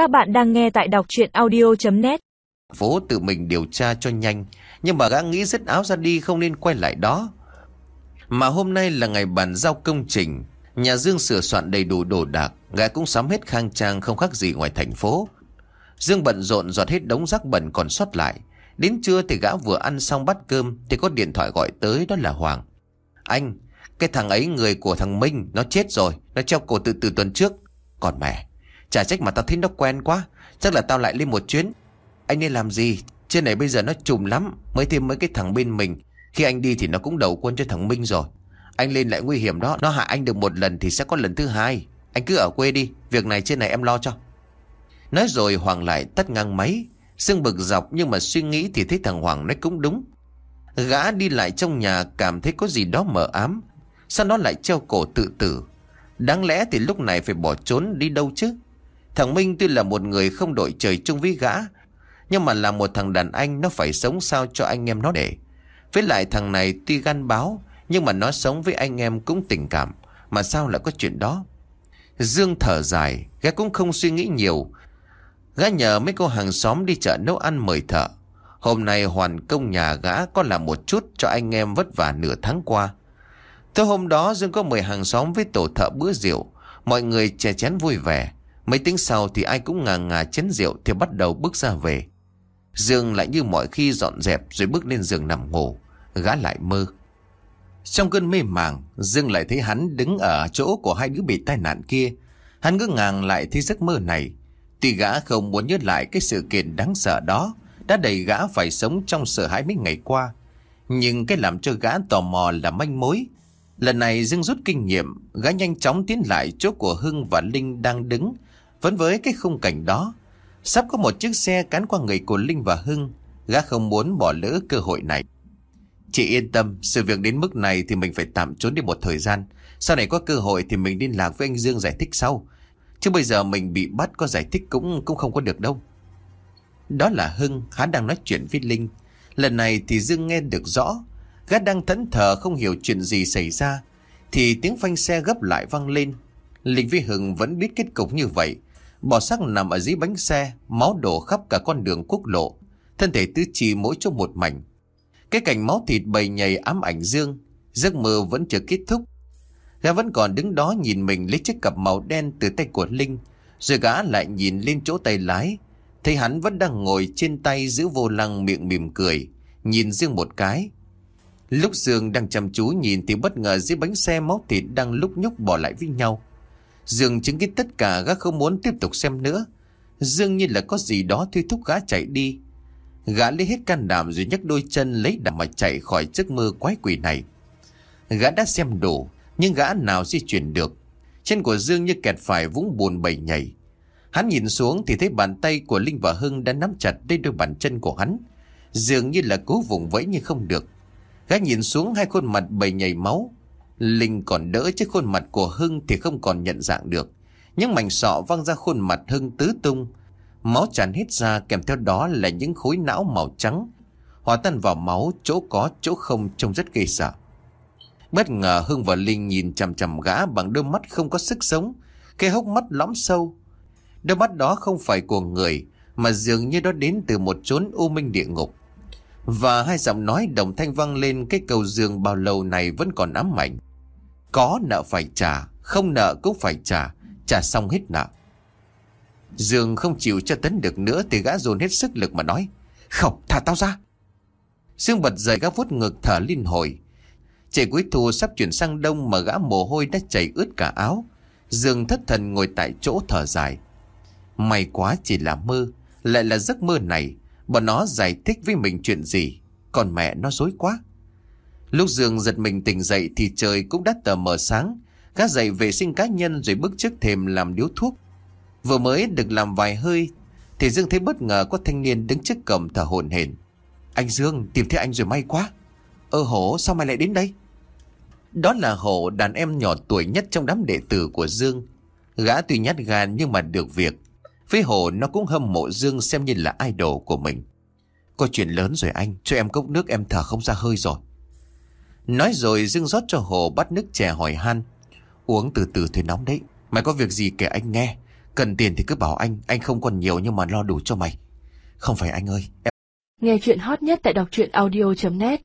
Các bạn đang nghe tại đọc chuyện audio.net Phố tự mình điều tra cho nhanh, Nhưng mà gã nghĩ rất áo ra đi không nên quay lại đó. Mà hôm nay là ngày bàn giao công trình, Nhà Dương sửa soạn đầy đủ đồ đạc, Gã cũng sắm hết khang trang không khác gì ngoài thành phố. Dương bận rộn giọt hết đống rác bẩn còn sót lại. Đến trưa thì gã vừa ăn xong bát cơm Thì có điện thoại gọi tới, đó là Hoàng. Anh, Cái thằng ấy, người của thằng Minh, Nó chết rồi, Nó treo cổ tự từ tuần trước. Còn mẹ Chả trách mà tao thấy nó quen quá. Chắc là tao lại lên một chuyến. Anh nên làm gì? Trên này bây giờ nó trùm lắm. Mới thêm mấy cái thằng bên mình. Khi anh đi thì nó cũng đầu quân cho thằng Minh rồi. Anh lên lại nguy hiểm đó. Nó hại anh được một lần thì sẽ có lần thứ hai. Anh cứ ở quê đi. Việc này trên này em lo cho. Nói rồi Hoàng lại tắt ngang máy. Sưng bực dọc nhưng mà suy nghĩ thì thấy thằng Hoàng nói cũng đúng. Gã đi lại trong nhà cảm thấy có gì đó mờ ám. Sao nó lại treo cổ tự tử? Đáng lẽ thì lúc này phải bỏ trốn đi đâu chứ? Thằng Minh tuy là một người không đội trời chung với gã, Nhưng mà là một thằng đàn anh, Nó phải sống sao cho anh em nó để. Với lại thằng này tuy gan báo Nhưng mà nó sống với anh em cũng tình cảm. Mà sao lại có chuyện đó? Dương thở dài, Gã cũng không suy nghĩ nhiều. Gã nhờ mấy cô hàng xóm đi chợ nấu ăn mời thợ. Hôm nay hoàn công nhà gã có làm một chút cho anh em vất vả nửa tháng qua. Tới hôm đó, Dương có mời hàng xóm với tổ thợ bữa rượu. Mọi người chè chén vui vẻ. Mấy tiếng sau thì ai cũng ngà ngà chén rượu thì bắt đầu bước ra về. Dương lại như mọi khi dọn dẹp rồi bước lên giường nằm ngủ, gã lại mơ. Trong cơn mê màng, Dương lại thấy hắn đứng ở chỗ của hai đứa bị tai nạn kia. Hắn ngỡ ngàng lại thấy giấc mơ này. Tuy gã không muốn nhớ lại cái sự kiện đáng sợ đó, đã đẩy gã phải sống trong sợ hãi mấy ngày qua. Nhưng cái làm cho gã tò mò là manh mối. Lần này Dương rút kinh nghiệm, gã nhanh chóng tiến lại chỗ của Hưng và Linh đang đứng, vẫn với cái khung cảnh đó, sắp có một chiếc xe cán qua người của Linh và Hưng, gã không muốn bỏ lỡ cơ hội này. Chị yên tâm, sự việc đến mức này thì mình phải tạm trốn đi một thời gian. Sau này có cơ hội thì mình liên lạc với anh Dương giải thích sau. Chứ bây giờ mình bị bắt có giải thích cũng cũng không có được đâu. Đó là Hưng, hắn đang nói chuyện với Linh. Lần này thì Dương nghe được rõ. Gã đang thẫn thờ không hiểu chuyện gì xảy ra. Thì tiếng phanh xe gấp lại vang lên. Linh với Hưng vẫn biết kết cục như vậy. Bỏ xác nằm ở dưới bánh xe, máu đổ khắp cả con đường quốc lộ. Thân thể tứ chi mỗi chỗ một mảnh. Cái cảnh máu thịt bầy nhầy ám ảnh Dương, giấc mơ vẫn chưa kết thúc. Gã vẫn còn đứng đó nhìn mình lấy chiếc cặp màu đen từ tay của Linh, rồi gã lại nhìn lên chỗ tay lái. Thấy hắn vẫn đang ngồi trên tay giữ vô lăng miệng mỉm cười, nhìn Dương một cái. Lúc Dương đang chăm chú nhìn thì bất ngờ dưới bánh xe máu thịt đang lúc nhúc bỏ lại với nhau. Dương chứng kiến tất cả gã không muốn tiếp tục xem nữa. Dương như là có gì đó thôi thúc gã chạy đi. Gã lấy hết can đảm rồi nhấc đôi chân lấy đảm mà chạy khỏi giấc mơ quái quỷ này. Gã đã xem đủ, nhưng gã nào di chuyển được. Chân của Dương như kẹt phải vũng bùn bầy nhảy. Hắn nhìn xuống thì thấy bàn tay của Linh và Hưng đã nắm chặt đây đôi bàn chân của hắn. Dường như là cố vùng vẫy nhưng không được. Gã nhìn xuống hai khuôn mặt bầy nhảy máu. Linh còn đỡ chứ khuôn mặt của Hưng thì không còn nhận dạng được. Những mảnh sọ văng ra khuôn mặt Hưng tứ tung. Máu tràn hết ra, kèm theo đó là những khối não màu trắng. Hòa tan vào máu, chỗ có, chỗ không, trông rất gây sợ. Bất ngờ Hưng và Linh nhìn chằm chằm gã bằng đôi mắt không có sức sống. Cái hốc mắt lõm sâu. Đôi mắt đó không phải của người, mà dường như đó đến từ một chốn u minh địa ngục. Và hai giọng nói đồng thanh vang lên, cái cầu giường bao lâu này vẫn còn ám ảnh. Có nợ phải trả, không nợ cũng phải trả, trả xong hết nợ. Dương không chịu cho tấn được nữa thì gã dồn hết sức lực mà nói. Không, thả tao ra. Dương bật dậy gã vuốt ngực thở liên hồi. Trời cuối thu sắp chuyển sang đông mà gã mồ hôi đã chảy ướt cả áo. Dương thất thần ngồi tại chỗ thở dài. May quá chỉ là mơ, lại là giấc mơ này. Bọn nó giải thích với mình chuyện gì, còn mẹ nó dối quá. Lúc Dương giật mình tỉnh dậy thì trời cũng đã tờ mờ sáng. Gã dậy vệ sinh cá nhân rồi bước trước thềm làm điếu thuốc. Vừa mới được làm vài hơi thì Dương thấy bất ngờ có thanh niên đứng trước cổng thở hổn hển. Anh Dương tìm thấy anh rồi may quá. Ơ hổ sao mày lại đến đây? Đó là hổ đàn em nhỏ tuổi nhất trong đám đệ tử của Dương. Gã tuy nhát gan nhưng mà được việc. Với hổ nó cũng hâm mộ Dương xem như là idol của mình. Có chuyện lớn rồi anh, cho em cốc nước em thở không ra hơi rồi. Nói rồi Dương rót cho Hồ bắt nước chè hỏi han. Uống từ từ thì nóng đấy. Mày có việc gì kể anh nghe. Cần tiền thì cứ bảo anh Anh không còn nhiều nhưng mà lo đủ cho mày Không phải anh ơi Nghe chuyện hot nhất tại đọc truyện audio.net